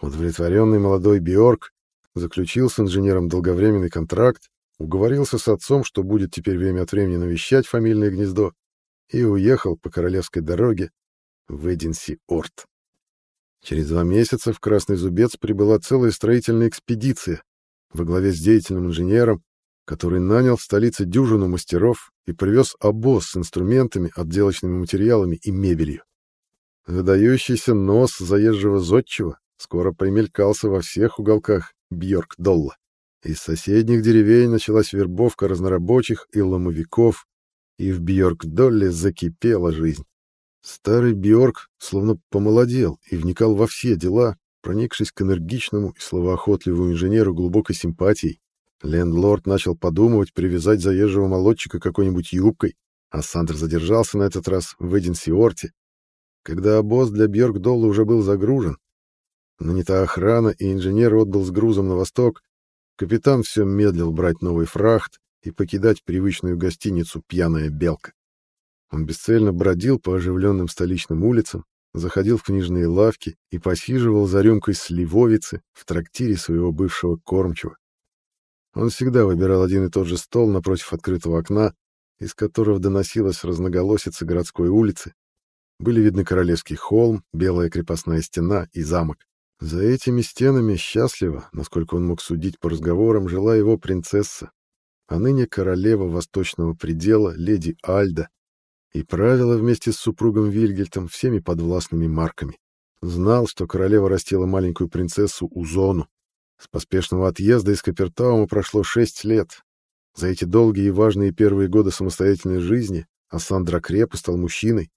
Удовлетворенный молодой Бьорк заключил с инженером долговременный контракт, уговорился с отцом, что будет теперь время от времени навещать фамильное гнездо, и уехал по королевской дороге в Эдинси-Орт. Через два месяца в Красный Зубец прибыла целая строительная экспедиция во главе с деятельным инженером, который нанял в столице дюжину мастеров и привез обоз с инструментами, отделочными материалами и мебелью. Выдающийся нос заезжего зодчего скоро примелькался во всех уголках Бьорк-Долла. Из соседних деревень началась вербовка разнорабочих и ломовиков, и в Бьорк-Долле закипела жизнь. Старый Бьорк словно помолодел и вникал во все дела, проникшись к энергичному и словоохотливому инженеру глубокой симпатией. Лендлорд начал подумывать привязать заезжего молодчика какой-нибудь юбкой, а Сандер задержался на этот раз в Эдинсиорте. Когда обоз для Бьорк-Долла уже был загружен, нанята охрана и инженер отбыл с грузом на восток, капитан все медлил брать новый фрахт и покидать привычную гостиницу «Пьяная белка». Он бесцельно бродил по оживленным столичным улицам, заходил в книжные лавки и посиживал за рюмкой сливовицы в трактире своего бывшего кормчего. Он всегда выбирал один и тот же стол напротив открытого окна, из которого доносилась разноголосица городской улицы. Были видны Королевский холм, Белая крепостная стена и замок. За этими стенами счастливо, насколько он мог судить по разговорам, жила его принцесса, а ныне королева Восточного предела, леди Альда, и правила вместе с супругом Вильгельтом всеми подвластными марками. Знал, что королева растила маленькую принцессу Узону. С поспешного отъезда из Капертаума прошло шесть лет. За эти долгие и важные первые годы самостоятельной жизни Ассандра креп и стал мужчиной.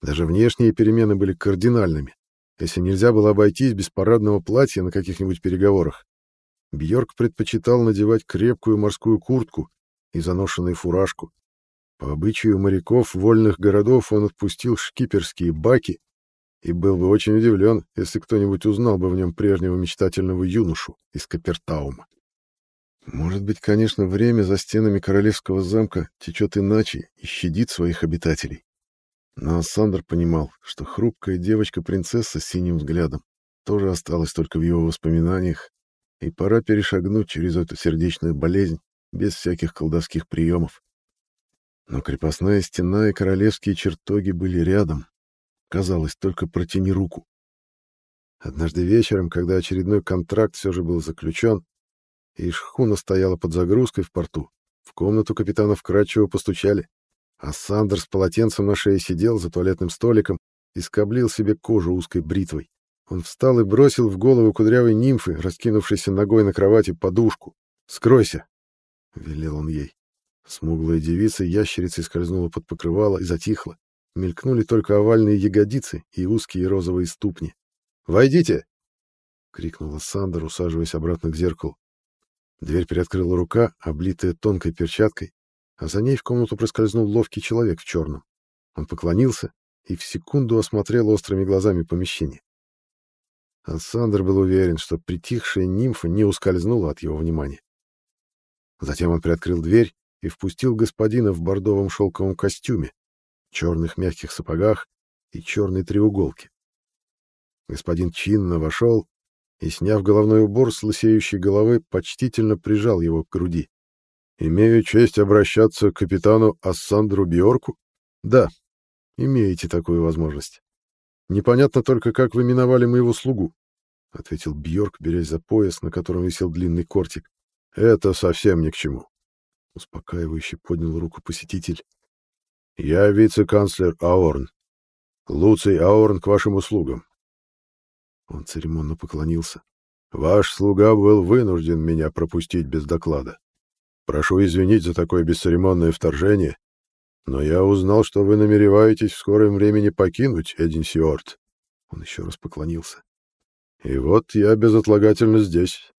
Даже внешние перемены были кардинальными. Если нельзя было обойтись без парадного платья на каких-нибудь переговорах, Бьорк предпочитал надевать крепкую морскую куртку и заношенную фуражку, по обычаю моряков вольных городов он отпустил шкиперские баки и был бы очень удивлен, если кто-нибудь узнал бы в нем прежнего мечтательного юношу из Капертаума. Может быть, конечно, время за стенами королевского замка течет иначе и щадит своих обитателей. Но Сандер понимал, что хрупкая девочка-принцесса с синим взглядом тоже осталась только в его воспоминаниях, и пора перешагнуть через эту сердечную болезнь без всяких колдовских приемов. Но крепостная стена и королевские чертоги были рядом. Казалось, только протяни руку. Однажды вечером, когда очередной контракт все же был заключен, и шхуна стояла под загрузкой в порту, в комнату капитана вкрадчиво постучали, а Сандер с полотенцем на шее сидел за туалетным столиком и скоблил себе кожу узкой бритвой. Он встал и бросил в голову кудрявой нимфы, раскинувшейся ногой на кровати, подушку. «Скройся!» — велел он ей. Смуглая девица ящерицей скользнула под покрывало и затихла. Мелькнули только овальные ягодицы и узкие розовые ступни. «Войдите!» — крикнула Сандер, усаживаясь обратно к зеркалу. Дверь приоткрыла рука, облитая тонкой перчаткой, а за ней в комнату проскользнул ловкий человек в черном. Он поклонился и в секунду осмотрел острыми глазами помещение. Александр был уверен, что притихшая нимфа не ускользнула от его внимания. Затем он приоткрыл дверь и впустил господина в бордовом шелковом костюме, черных мягких сапогах и черной треуголке. Господин чинно вошел и, сняв головной убор с лысеющей головы, почтительно прижал его к груди. «Имею честь обращаться к капитану Ассандру Биорку?» «Да, имеете такую возможность. Непонятно только, как вы миновали моего слугу», — ответил Бьорк, берясь за пояс, на котором висел длинный кортик. «Это совсем ни к чему. Успокаивающе поднял руку посетитель. «Я вице-канцлер Аорн. Луций Аорн к вашим услугам». Он церемонно поклонился. «Ваш слуга был вынужден меня пропустить без доклада. Прошу извинить за такое бесцеремонное вторжение, но я узнал, что вы намереваетесь в скором времени покинуть Эдинсиорт». Он еще раз поклонился. «И вот я безотлагательно здесь».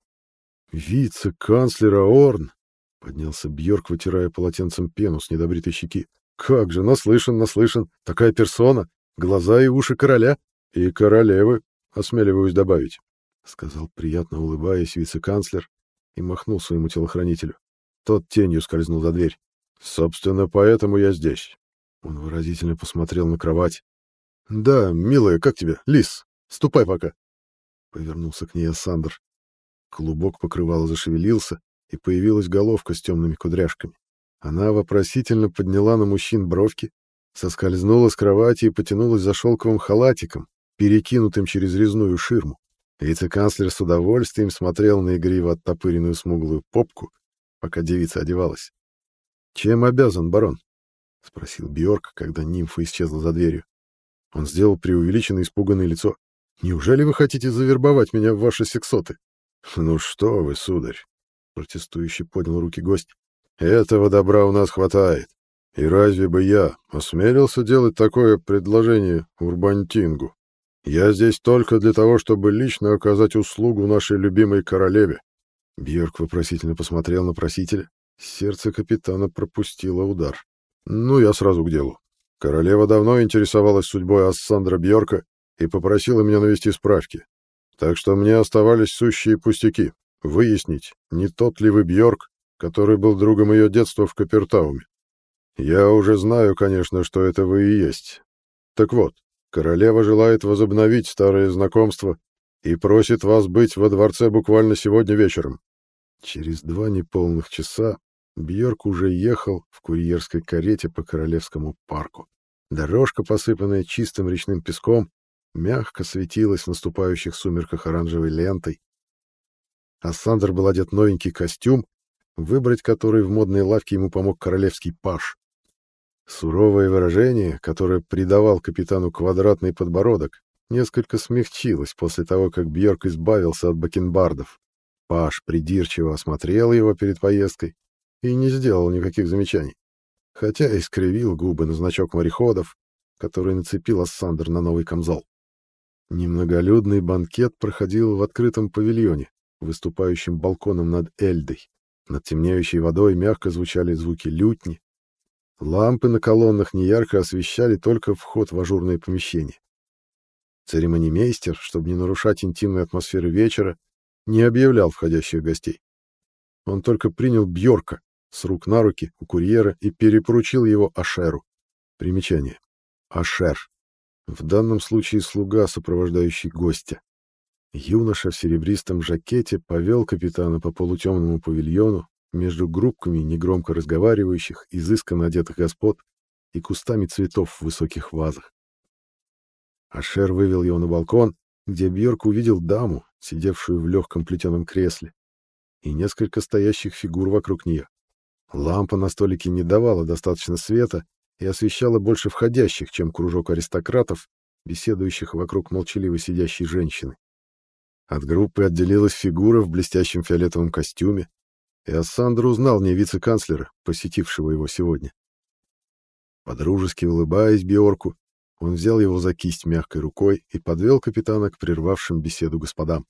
«Вице-канцлер Аорн!» Поднялся Бьорк, вытирая полотенцем пену с недобритой щеки. Как же, наслышан, наслышан. Такая персона. Глаза и уши короля. И королевы, осмеливаюсь добавить, — сказал, приятно улыбаясь, вице-канцлер и махнул своему телохранителю. Тот тенью скользнул за дверь. Собственно, поэтому я здесь. Он выразительно посмотрел на кровать. Да, милая, как тебе? Лис, ступай пока. — повернулся к ней Ассандр. Клубок покрывала зашевелился, и появилась головка с темными кудряшками. Она вопросительно подняла на мужчин бровки, соскользнула с кровати и потянулась за шелковым халатиком, перекинутым через резную ширму. Вице-канцлер с удовольствием смотрел на игриво оттопыренную смуглую попку, пока девица одевалась. «Чем обязан, барон?» — спросил Бьорк, когда нимфа исчезла за дверью. Он сделал преувеличенно испуганное лицо. «Неужели вы хотите завербовать меня в ваши сексоты?» «Ну что вы, сударь!» — протестующий поднял руки гость. «Этого добра у нас хватает. И разве бы я осмелился делать такое предложение Урбантингу? Я здесь только для того, чтобы лично оказать услугу нашей любимой королеве». Бьорк вопросительно посмотрел на просителя. Сердце капитана пропустило удар. «Ну, я сразу к делу. Королева давно интересовалась судьбой Ассандра Бьорка и попросила меня навести справки. Так что мне оставались сущие пустяки. Выяснить, не тот ли вы Бьорк, который был другом ее детства в Капертауме. Я уже знаю, конечно, что это вы и есть. Так вот, королева желает возобновить старое знакомство и просит вас быть во дворце буквально сегодня вечером. Через два неполных часа Бьорк уже ехал в курьерской карете по Королевскому парку. Дорожка, посыпанная чистым речным песком, мягко светилась в наступающих сумерках оранжевой лентой. Ассандр был одет новенький костюм, выбрать который в модной лавке ему помог королевский паш. Суровое выражение, которое придавал капитану квадратный подбородок, несколько смягчилось после того, как Бьорк избавился от бакенбардов. Паш придирчиво осмотрел его перед поездкой и не сделал никаких замечаний, хотя и скривил губы на значок мореходов, который нацепил Ассандр на новый камзол. Немноголюдный банкет проходил в открытом павильоне, выступающем балконом над Эльдой. Над темнеющей водой мягко звучали звуки лютни. Лампы на колоннах неярко освещали только вход в ажурное помещение. Церемонимейстер, чтобы не нарушать интимную атмосферу вечера, не объявлял входящих гостей. Он только принял Бьорка, с рук на руки у курьера и перепоручил его Ашеру. Примечание. Ашер. В данном случае слуга, сопровождающий гостя. Юноша в серебристом жакете повел капитана по полутемному павильону между группками негромко разговаривающих, изысканно одетых господ и кустами цветов в высоких вазах. Ашер вывел его на балкон, где Бьорк увидел даму, сидевшую в легком плетеном кресле, и несколько стоящих фигур вокруг нее. Лампа на столике не давала достаточно света и освещала больше входящих, чем кружок аристократов, беседующих вокруг молчаливо сидящей женщины. От группы отделилась фигура в блестящем фиолетовом костюме, и Ассандр узнал не вице-канцлера, посетившего его сегодня. Подружески улыбаясь Биорку, он взял его за кисть мягкой рукой и подвел капитана к прервавшим беседу господам.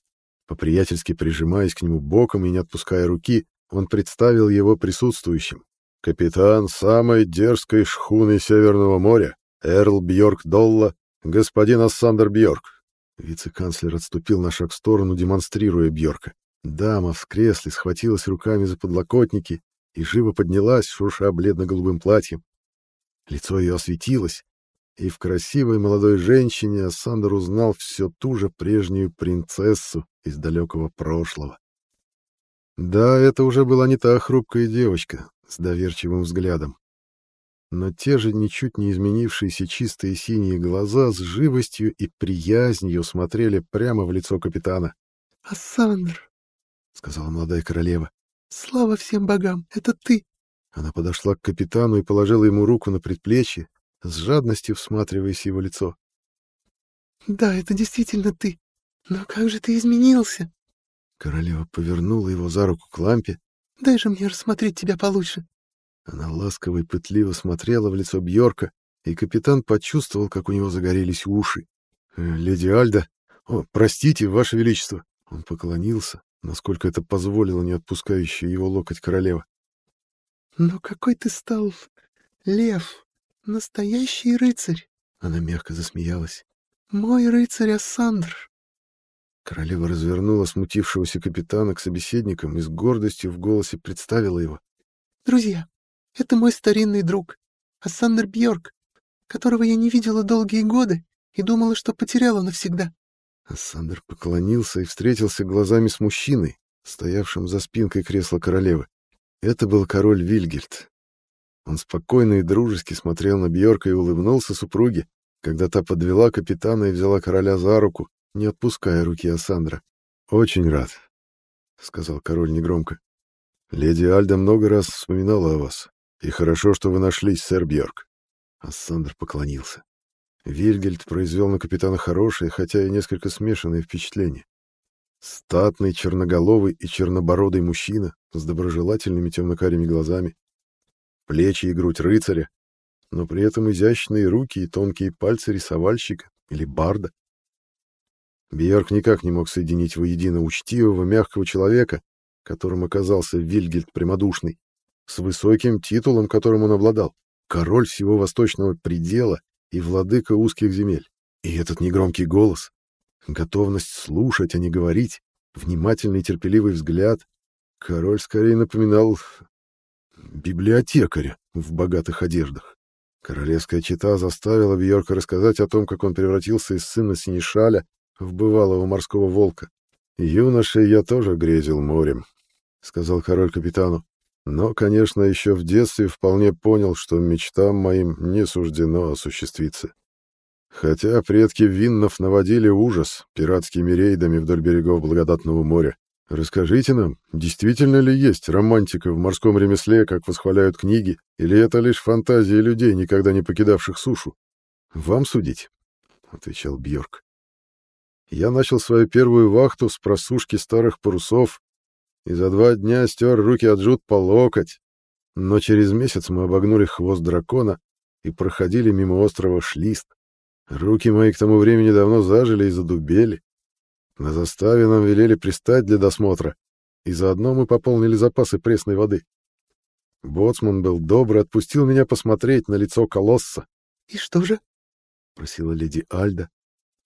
По-приятельски прижимаясь к нему боком и не отпуская руки, он представил его присутствующим. Капитан самой дерзкой шхуны Северного моря, Эрл Бьорк Долла, господин Ассандер Бьорк. Вице-канцлер отступил на шаг в сторону, демонстрируя Бьорка. Дама в кресле схватилась руками за подлокотники и живо поднялась, шурша бледно-голубым платьем. Лицо ее осветилось, и в красивой молодой женщине Ассандер узнал все ту же прежнюю принцессу из далекого прошлого. Да, это уже была не та хрупкая девочка с доверчивым взглядом. Но те же ничуть не изменившиеся чистые синие глаза с живостью и приязнью смотрели прямо в лицо капитана. «Ассандр», — сказала молодая королева, — «слава всем богам, это ты!» Она подошла к капитану и положила ему руку на предплечье, с жадностью всматриваясь в его лицо. «Да, это действительно ты. Но как же ты изменился?» Королева повернула его за руку к лампе. «Дай же мне рассмотреть тебя получше». Она ласково и пытливо смотрела в лицо Бьорка, и капитан почувствовал, как у него загорелись уши. «Э, «Леди Альда, о, простите, ваше величество!» Он поклонился, насколько это позволило не отпускающая его локоть королева. «Но какой ты стал лев, настоящий рыцарь!» Она мягко засмеялась. «Мой рыцарь Ассандр!» Королева развернула смутившегося капитана к собеседникам и с гордостью в голосе представила его. «Друзья, это мой старинный друг, Ассандр Бьорк, которого я не видела долгие годы и думала, что потеряла навсегда. Ассандр поклонился и встретился глазами с мужчиной, стоявшим за спинкой кресла королевы. Это был король Вильгельд. Он спокойно и дружески смотрел на Бьорка и улыбнулся супруге, когда та подвела капитана и взяла короля за руку, не отпуская руки Ассандра. «Очень рад», — сказал король негромко. «Леди Альда много раз вспоминала о вас, и хорошо, что вы нашлись, сэр Бьорк». Ассандр поклонился. Вильгельд произвел на капитана хорошее, хотя и несколько смешанное впечатление. Статный, черноголовый и чернобородый мужчина с доброжелательными темно-карими глазами, плечи и грудь рыцаря, но при этом изящные руки и тонкие пальцы рисовальщика или барда. Бьорк никак не мог соединить воедино учтивого, мягкого человека, которым оказался Вильгельд Прямодушный, с высоким титулом, которым он обладал, король всего восточного предела и владыка узких земель. И этот негромкий голос, готовность слушать, а не говорить, внимательный терпеливый взгляд. Король скорее напоминал библиотекаря в богатых одеждах. Королевская чета заставила Бьорка рассказать о том, как он превратился из сына Синишаля в бывалого морского волка. «Юношей я тоже грезил морем», — сказал король капитану. «Но, конечно, еще в детстве вполне понял, что мечтам моим не суждено осуществиться. Хотя предки Виннов наводили ужас пиратскими рейдами вдоль берегов Благодатного моря. Расскажите нам, действительно ли есть романтика в морском ремесле, как восхваляют книги, или это лишь фантазии людей, никогда не покидавших сушу? Вам судить, — отвечал Бьорк. Я начал свою первую вахту с просушки старых парусов и за два дня стер руки от жут по локоть, но через месяц мы обогнули хвост дракона и проходили мимо острова Шлист. Руки мои к тому времени давно зажили и задубели. На заставе нам велели пристать для досмотра, и заодно мы пополнили запасы пресной воды. Боцман был добр, отпустил меня посмотреть на лицо колосса. — И что же? — просила леди Альда. —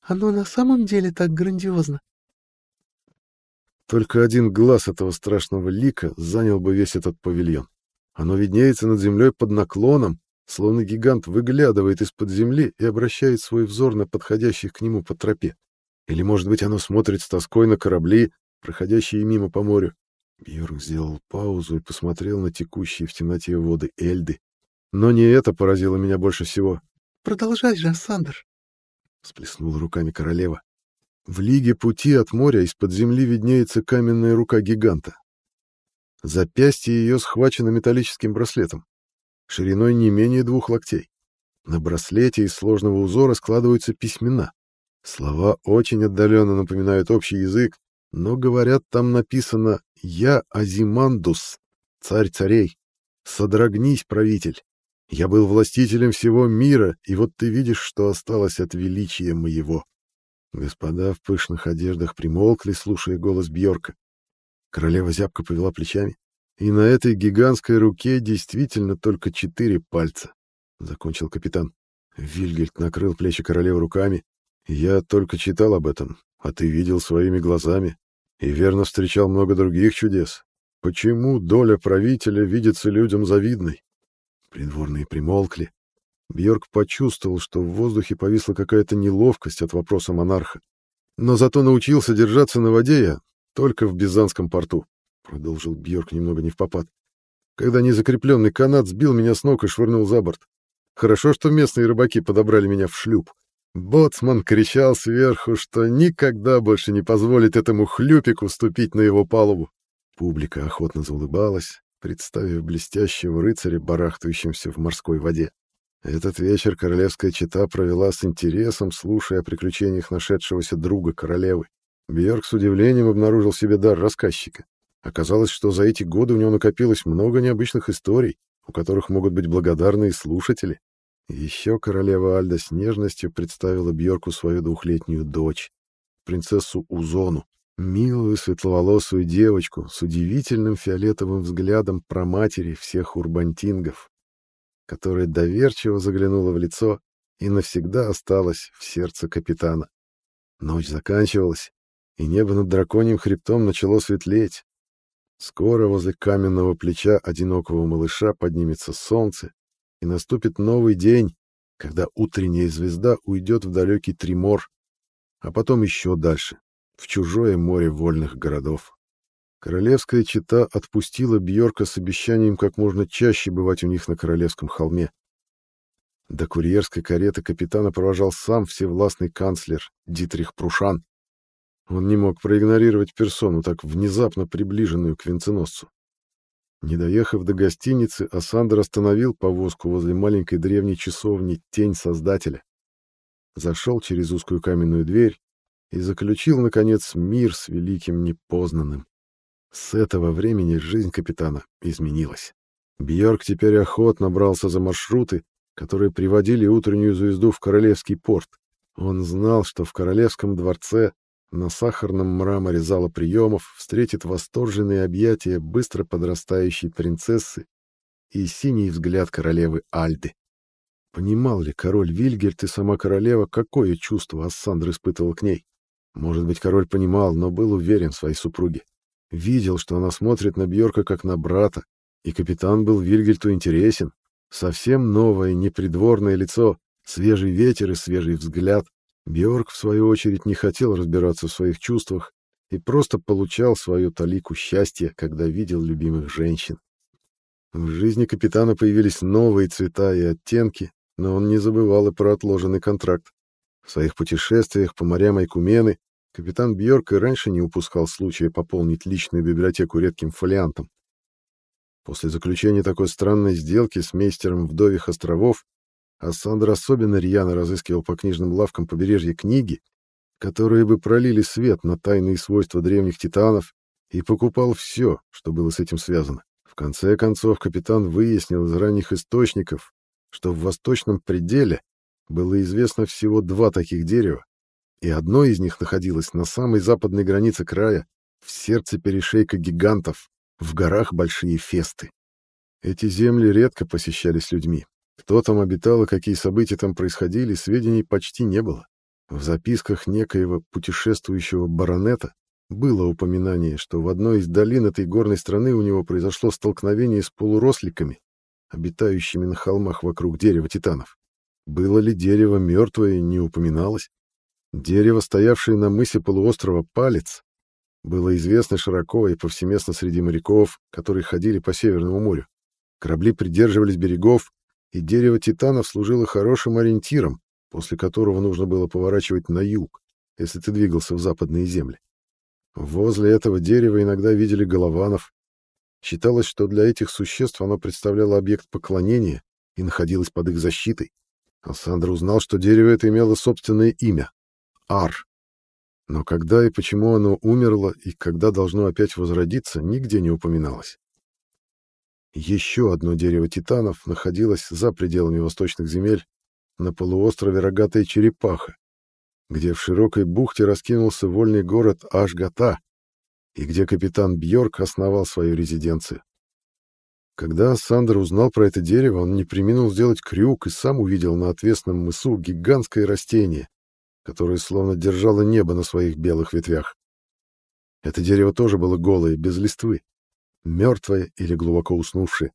Оно на самом деле так грандиозно. Только один глаз этого страшного лика занял бы весь этот павильон. Оно виднеется над землей под наклоном, словно гигант выглядывает из-под земли и обращает свой взор на подходящих к нему по тропе. Или, может быть, оно смотрит с тоской на корабли, проходящие мимо по морю. Бьорк сделал паузу и посмотрел на текущие в темноте воды Эльды. Но не это поразило меня больше всего. «Продолжай же, Сандер!» — всплеснула руками королева. В лиге пути от моря из-под земли виднеется каменная рука гиганта. Запястье ее схвачено металлическим браслетом шириной не менее двух локтей. На браслете из сложного узора складываются письмена. Слова очень отдаленно напоминают общий язык, но, говорят, там написано «Я Азимандус, царь царей. Содрогнись, правитель. Я был властителем всего мира, и вот ты видишь, что осталось от величия моего». Господа в пышных одеждах примолкли, слушая голос Бьорка. Королева зябко повела плечами. И на этой гигантской руке действительно только четыре пальца, — закончил капитан. Вильгельд накрыл плечи королевы руками. Я только читал об этом, а ты видел своими глазами и верно встречал много других чудес. Почему доля правителя видится людям завидной? Придворные примолкли. Бьорк почувствовал, что в воздухе повисла какая-то неловкость от вопроса монарха. Но зато научился держаться на воде я только в Бизанском порту продолжил Бьорк немного не в попад. Когда незакрепленный канат сбил меня с ног и швырнул за борт. Хорошо, что местные рыбаки подобрали меня в шлюп. Боцман кричал сверху, что никогда больше не позволит этому хлюпику ступить на его палубу. Публика охотно заулыбалась, представив блестящего рыцаря, барахтающимся в морской воде. Этот вечер королевская чета провела с интересом, слушая о приключениях нашедшегося друга королевы. Бьорк с удивлением обнаружил себе дар рассказчика. Оказалось, что за эти годы у него накопилось много необычных историй, у которых могут быть благодарные слушатели. еще королева Альда с нежностью представила Бьорку свою двухлетнюю дочь, принцессу Узону, милую светловолосую девочку с удивительным фиолетовым взглядом про матери всех урбантингов, которая доверчиво заглянула в лицо и навсегда осталась в сердце капитана. Ночь заканчивалась, и небо над драконьим хребтом начало светлеть. Скоро возле каменного плеча одинокого малыша поднимется солнце, и наступит новый день, когда утренняя звезда уйдет в далекий Тримор, а потом еще дальше, в чужое море вольных городов. Королевская чета отпустила Бьорка с обещанием как можно чаще бывать у них на Королевском холме. До курьерской кареты капитана провожал сам всевластный канцлер Дитрих Прушан. Он не мог проигнорировать персону, так внезапно приближенную к венценосцу. Не доехав до гостиницы, Асандр остановил повозку возле маленькой древней часовни «Тень Создателя». Зашел через узкую каменную дверь и заключил, наконец, мир с великим непознанным. С этого времени жизнь капитана изменилась. Бьорк теперь охотно брался за маршруты, которые приводили утреннюю звезду в Королевский порт. Он знал, что в Королевском дворце на сахарном мраморе зала приемов встретит восторженные объятия быстро подрастающей принцессы и синий взгляд королевы Альды. Понимал ли король Вильгельд и сама королева, какое чувство Ассандр испытывал к ней? Может быть, король понимал, но был уверен в своей супруге. Видел, что она смотрит на Бьорка как на брата, и капитан был Вильгельту интересен. Совсем новое, непридворное лицо, свежий ветер и свежий взгляд. Бьорк, в свою очередь, не хотел разбираться в своих чувствах и просто получал свою талику счастья, когда видел любимых женщин. В жизни капитана появились новые цвета и оттенки, но он не забывал и про отложенный контракт. В своих путешествиях по морям Айкумены капитан Бьорк и раньше не упускал случая пополнить личную библиотеку редким фолиантом. После заключения такой странной сделки с мейстером Вдових островов Ассандр особенно рьяно разыскивал по книжным лавкам побережья книги, которые бы пролили свет на тайные свойства древних титанов, и покупал все, что было с этим связано. В конце концов, капитан выяснил из ранних источников, что в восточном пределе было известно всего два таких дерева, и одно из них находилось на самой западной границе края, в сердце перешейка гигантов, в горах Большие Фесты. Эти земли редко посещались людьми, кто там обитал и какие события там происходили, сведений почти не было. В записках некоего путешествующего баронета было упоминание, что в одной из долин этой горной страны у него произошло столкновение с полуросликами, обитающими на холмах вокруг дерева титанов. Было ли дерево мертвое, не упоминалось. Дерево, стоявшее на мысе полуострова Палец, было известно широко и повсеместно среди моряков, которые ходили по Северному морю. Корабли придерживались берегов, и дерево титанов служило хорошим ориентиром, после которого нужно было поворачивать на юг, если ты двигался в западные земли. Возле этого дерева иногда видели голованов. Считалось, что для этих существ оно представляло объект поклонения и находилось под их защитой. Александр узнал, что дерево это имело собственное имя — Ар. Но когда и почему оно умерло и когда должно опять возродиться, нигде не упоминалось. Еще одно дерево титанов находилось за пределами восточных земель, на полуострове Рогатая Черепаха, где в широкой бухте раскинулся вольный город Ашгата, и где капитан Бьорк основал свою резиденцию. Когда Сандер узнал про это дерево, он не преминул сделать крюк и сам увидел на отвесном мысу гигантское растение, которое словно держало небо на своих белых ветвях. Это дерево тоже было голое, без листвы мертвое или глубоко уснувшее.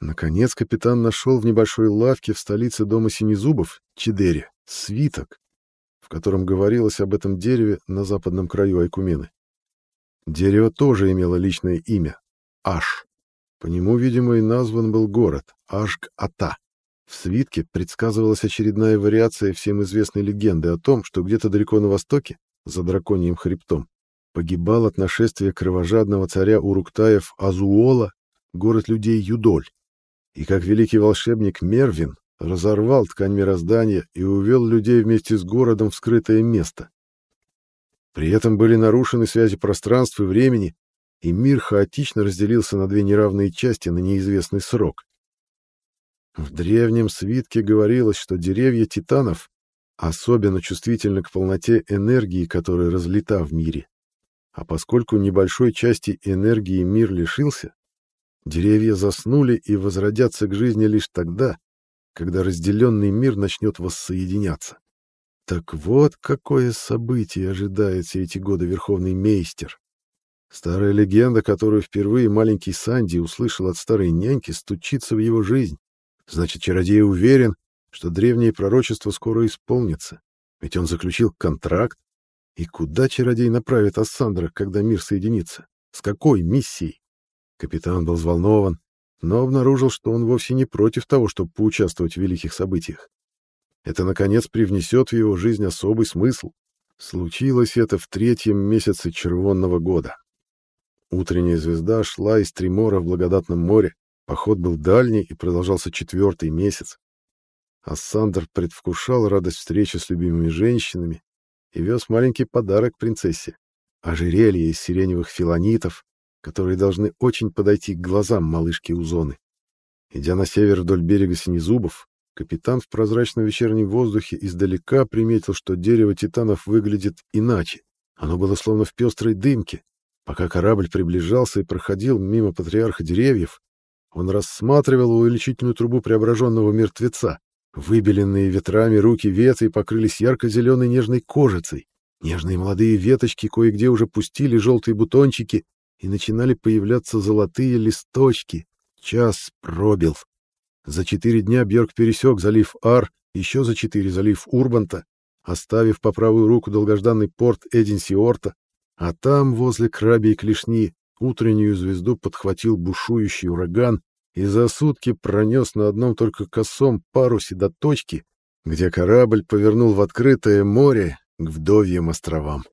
Наконец капитан нашел в небольшой лавке в столице дома Синезубов, Чидере, свиток, в котором говорилось об этом дереве на западном краю Айкумены. Дерево тоже имело личное имя — Аш. По нему, видимо, и назван был город — Ашг-Ата. В свитке предсказывалась очередная вариация всем известной легенды о том, что где-то далеко на востоке, за драконьим хребтом, погибал от нашествия кровожадного царя Уруктаев Азуола, город людей Юдоль, и как великий волшебник Мервин разорвал ткань мироздания и увел людей вместе с городом в скрытое место. При этом были нарушены связи пространства и времени, и мир хаотично разделился на две неравные части на неизвестный срок. В древнем свитке говорилось, что деревья титанов особенно чувствительны к полноте энергии, которая разлита в мире. А поскольку небольшой части энергии мир лишился, деревья заснули и возродятся к жизни лишь тогда, когда разделенный мир начнет воссоединяться. Так вот, какое событие ожидает все эти годы Верховный Мейстер. Старая легенда, которую впервые маленький Санди услышал от старой няньки, стучится в его жизнь. Значит, чародей уверен, что древнее пророчество скоро исполнится. Ведь он заключил контракт. И куда чародей направит Ассандра, когда мир соединится? С какой миссией? Капитан был взволнован, но обнаружил, что он вовсе не против того, чтобы поучаствовать в великих событиях. Это, наконец, привнесет в его жизнь особый смысл. Случилось это в третьем месяце червонного года. Утренняя звезда шла из Тримора в благодатном море. Поход был дальний и продолжался четвертый месяц. Ассандр предвкушал радость встречи с любимыми женщинами и вез маленький подарок принцессе — ожерелье из сиреневых филонитов, которые должны очень подойти к глазам малышки Узоны. Идя на север вдоль берега Синезубов, капитан в прозрачном вечернем воздухе издалека приметил, что дерево титанов выглядит иначе. Оно было словно в пестрой дымке. Пока корабль приближался и проходил мимо патриарха деревьев, он рассматривал увеличительную трубу преображенного мертвеца. Выбеленные ветрами руки ветви покрылись ярко-зеленой нежной кожицей. Нежные молодые веточки кое-где уже пустили желтые бутончики, и начинали появляться золотые листочки. Час пробил. За четыре дня Бьорк пересек залив Ар, еще за четыре залив Урбанта, оставив по правую руку долгожданный порт Эдинсиорта, а там, возле Крабьей клешни, утреннюю звезду подхватил бушующий ураган и за сутки пронес на одном только косом парусе до точки, где корабль повернул в открытое море к Вдовьим островам.